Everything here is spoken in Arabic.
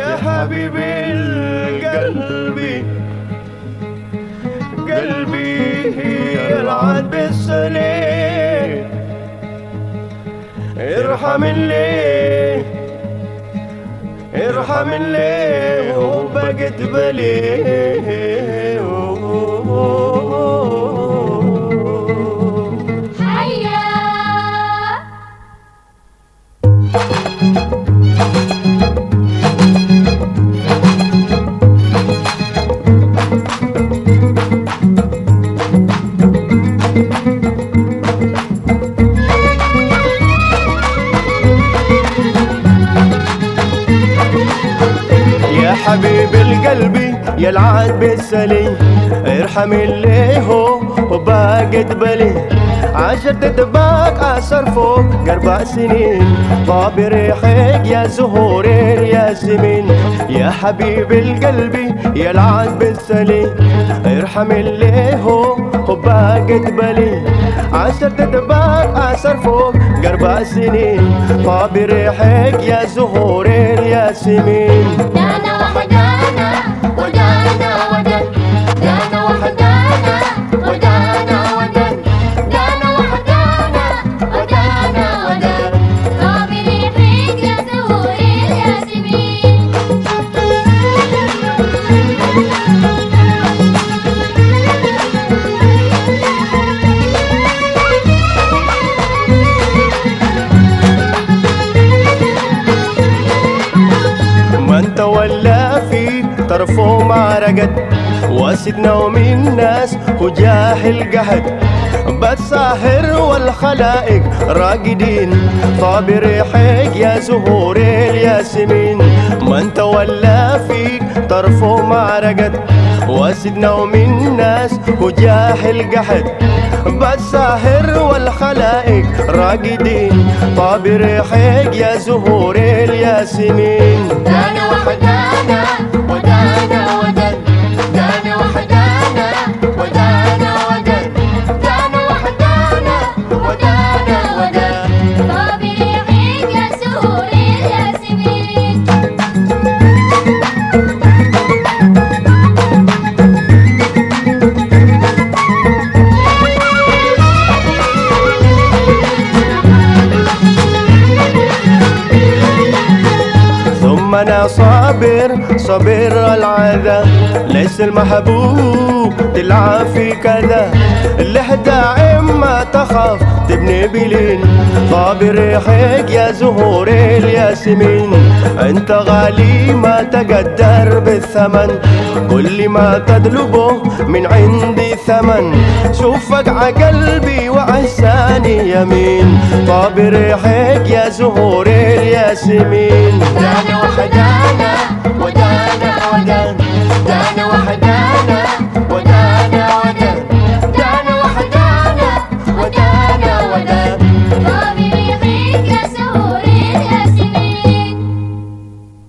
حبيبي القلبي قلبي يلعن بالسليم ارحم اللي ارحم اللي وبقت بليه يا حبيب القلب يا العاد بالسلي ارحم اللي هو وباقت بلي عشرة دباك أسر فوق أربع سنين. طاب ريحك يا زهور الياسمين يا حبيب القلب يا العاد بالسلي ارحم اللي هو وباقت بلي عشرة دباك أسر فوق أربع سنين. طاب ريحك يا زهور الياسمين طرفه ما رقد. واسد نوم الناس وجاهل قهد. بتساهر والخلائق راقدين. طاب ريحك يا زهور الياسمين. من تولى في طرفه ما رقد. واسد نوم الناس وجاهل قهد. بتساهر والخلائق راقدين. طاب ريحك يا زهور الياسمين. ثم أنا صابر صبر العذا. ليس المحبوب تلعب في كذا. اللي داعم ما تخاف تبني بلين. صابر ريحك يا زهور الياسمين. أنت غالي ما تقدر بالثمن. كل ما تطلبه من عندي ثمن. شوفك عقلبي وعساني يمين. طاب ريحك يا زهور الياسمين. ودانا ودانا ودانا دانا وحد